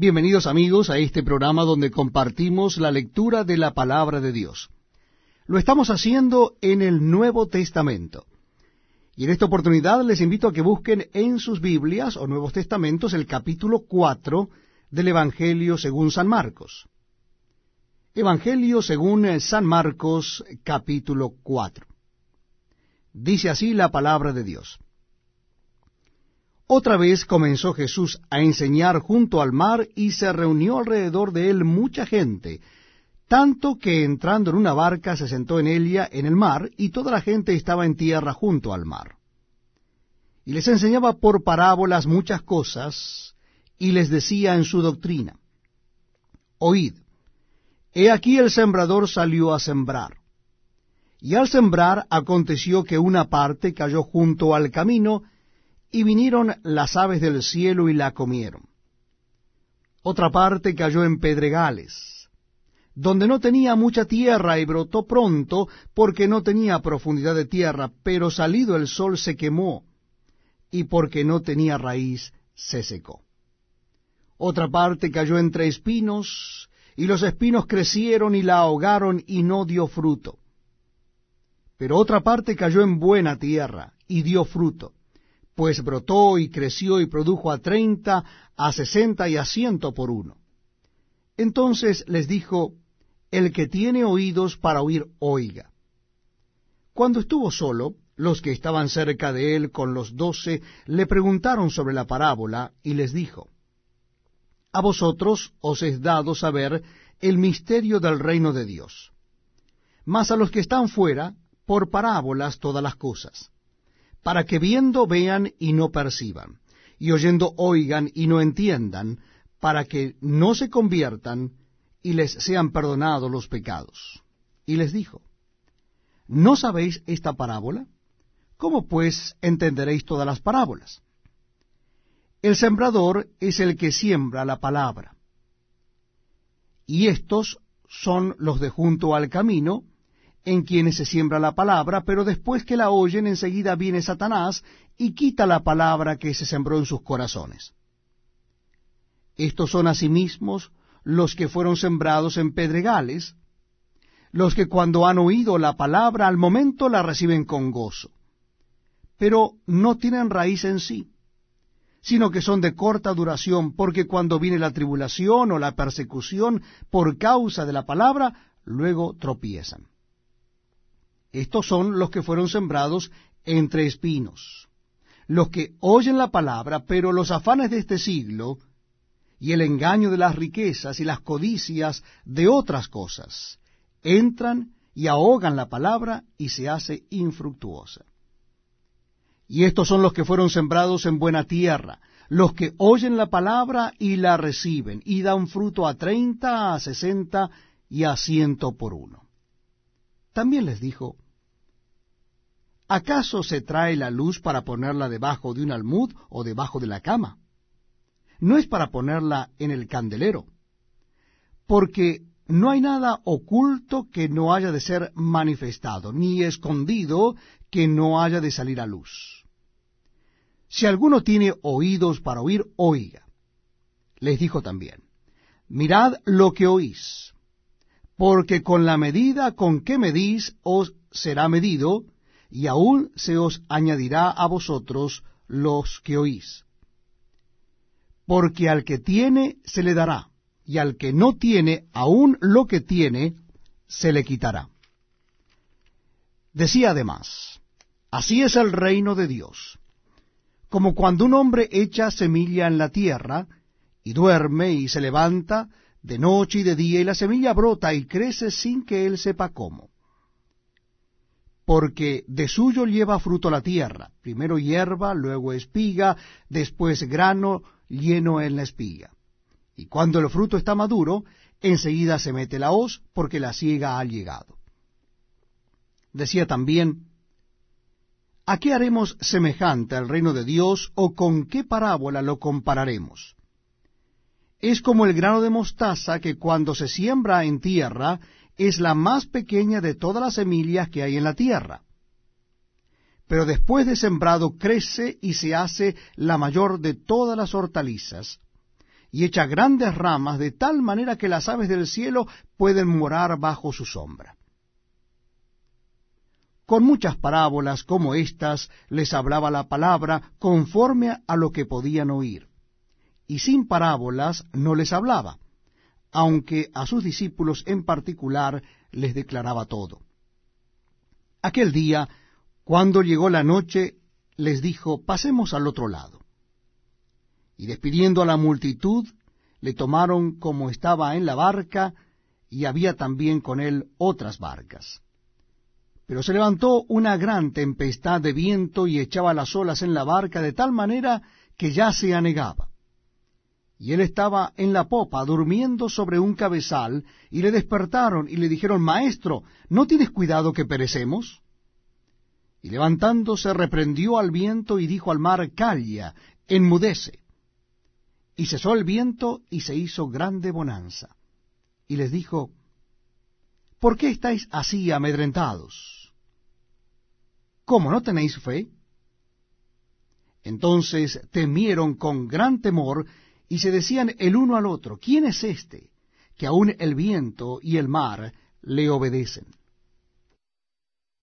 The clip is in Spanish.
Bienvenidos amigos a este programa donde compartimos la lectura de la palabra de Dios. Lo estamos haciendo en el Nuevo Testamento. Y en esta oportunidad les invito a que busquen en sus Biblias o Nuevos Testamentos el capítulo 4 del Evangelio según San Marcos. Evangelio según San Marcos capítulo 4. Dice así la palabra de Dios. Otra vez comenzó Jesús a enseñar junto al mar y se reunió alrededor de él mucha gente, tanto que entrando en una barca se sentó en ella en el mar y toda la gente estaba en tierra junto al mar. Y les enseñaba por parábolas muchas cosas y les decía en su doctrina, Oíd, he aquí el sembrador salió a sembrar. Y al sembrar aconteció que una parte cayó junto al camino, y vinieron las aves del cielo y la comieron. Otra parte cayó en pedregales, donde no tenía mucha tierra y brotó pronto porque no tenía profundidad de tierra, pero salido el sol se quemó, y porque no tenía raíz se secó. Otra parte cayó entre espinos, y los espinos crecieron y la ahogaron y no dio fruto. Pero otra parte cayó en buena tierra y dio fruto pues brotó y creció y produjo a treinta, a sesenta y a ciento por uno. Entonces les dijo, El que tiene oídos para oír, oiga. Cuando estuvo solo, los que estaban cerca de él con los doce le preguntaron sobre la parábola, y les dijo, A vosotros os es dado saber el misterio del reino de Dios, mas a los que están fuera, por parábolas todas las cosas para que viendo vean y no perciban, y oyendo oigan y no entiendan, para que no se conviertan y les sean perdonados los pecados. Y les dijo, ¿no sabéis esta parábola? ¿Cómo pues entenderéis todas las parábolas? El sembrador es el que siembra la palabra. Y estos son los de junto al camino, en quienes se siembra la palabra, pero después que la oyen enseguida viene Satanás y quita la palabra que se sembró en sus corazones. Estos son asimismo los que fueron sembrados en pedregales, los que cuando han oído la palabra al momento la reciben con gozo, pero no tienen raíz en sí, sino que son de corta duración, porque cuando viene la tribulación o la persecución por causa de la palabra, luego tropiezan. Estos son los que fueron sembrados entre espinos, los que oyen la palabra, pero los afanes de este siglo y el engaño de las riquezas y las codicias de otras cosas entran y ahogan la palabra y se hace infructuosa. Y estos son los que fueron sembrados en buena tierra, los que oyen la palabra y la reciben, y dan fruto a treinta, a sesenta y a ciento por uno. También les dijo, ¿acaso se trae la luz para ponerla debajo de un almud o debajo de la cama? No es para ponerla en el candelero, porque no hay nada oculto que no haya de ser manifestado, ni escondido que no haya de salir a luz. Si alguno tiene oídos para oír, oiga. Les dijo también, mirad lo que oís porque con la medida con que medís os será medido, y aún se os añadirá a vosotros los que oís. Porque al que tiene se le dará, y al que no tiene aún lo que tiene se le quitará. Decía además, así es el reino de Dios, como cuando un hombre echa semilla en la tierra, y duerme y se levanta, de noche y de día, y la semilla brota y crece sin que él sepa cómo. Porque de suyo lleva fruto la tierra, primero hierba, luego espiga, después grano lleno en la espiga. Y cuando el fruto está maduro, enseguida se mete la hoz, porque la siega ha llegado. Decía también, ¿A qué haremos semejante al reino de Dios o con qué parábola lo compararemos? Es como el grano de mostaza que cuando se siembra en tierra es la más pequeña de todas las semillas que hay en la tierra. Pero después de sembrado crece y se hace la mayor de todas las hortalizas, y echa grandes ramas de tal manera que las aves del cielo pueden morar bajo su sombra. Con muchas parábolas como estas les hablaba la palabra conforme a lo que podían oír, y sin parábolas no les hablaba, aunque a sus discípulos en particular les declaraba todo. Aquel día, cuando llegó la noche, les dijo, pasemos al otro lado. Y despidiendo a la multitud, le tomaron como estaba en la barca, y había también con él otras barcas. Pero se levantó una gran tempestad de viento y echaba las olas en la barca de tal manera que ya se anegaba. Y él estaba en la popa, durmiendo sobre un cabezal, y le despertaron y le dijeron, Maestro, ¿no tienes cuidado que perecemos? Y levantándose reprendió al viento y dijo al mar, Calla, enmudece. Y cesó el viento y se hizo grande bonanza. Y les dijo, ¿por qué estáis así amedrentados? ¿Cómo no tenéis fe? Entonces temieron con gran temor y se decían el uno al otro, ¿quién es este que aun el viento y el mar le obedecen?